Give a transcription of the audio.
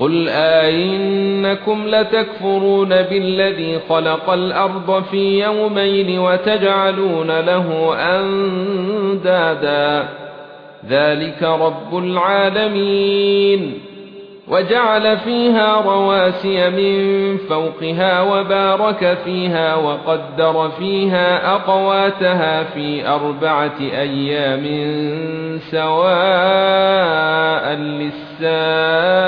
قل ائنكم لتكفرون بالذي خلق الأرض في يومين وتجعلون له اندادا ذلك رب العالمين وجعل فيها رواسي من فوقها وبارك فيها وقدر فيها اقواتها في اربعه أيام سواء للسائلين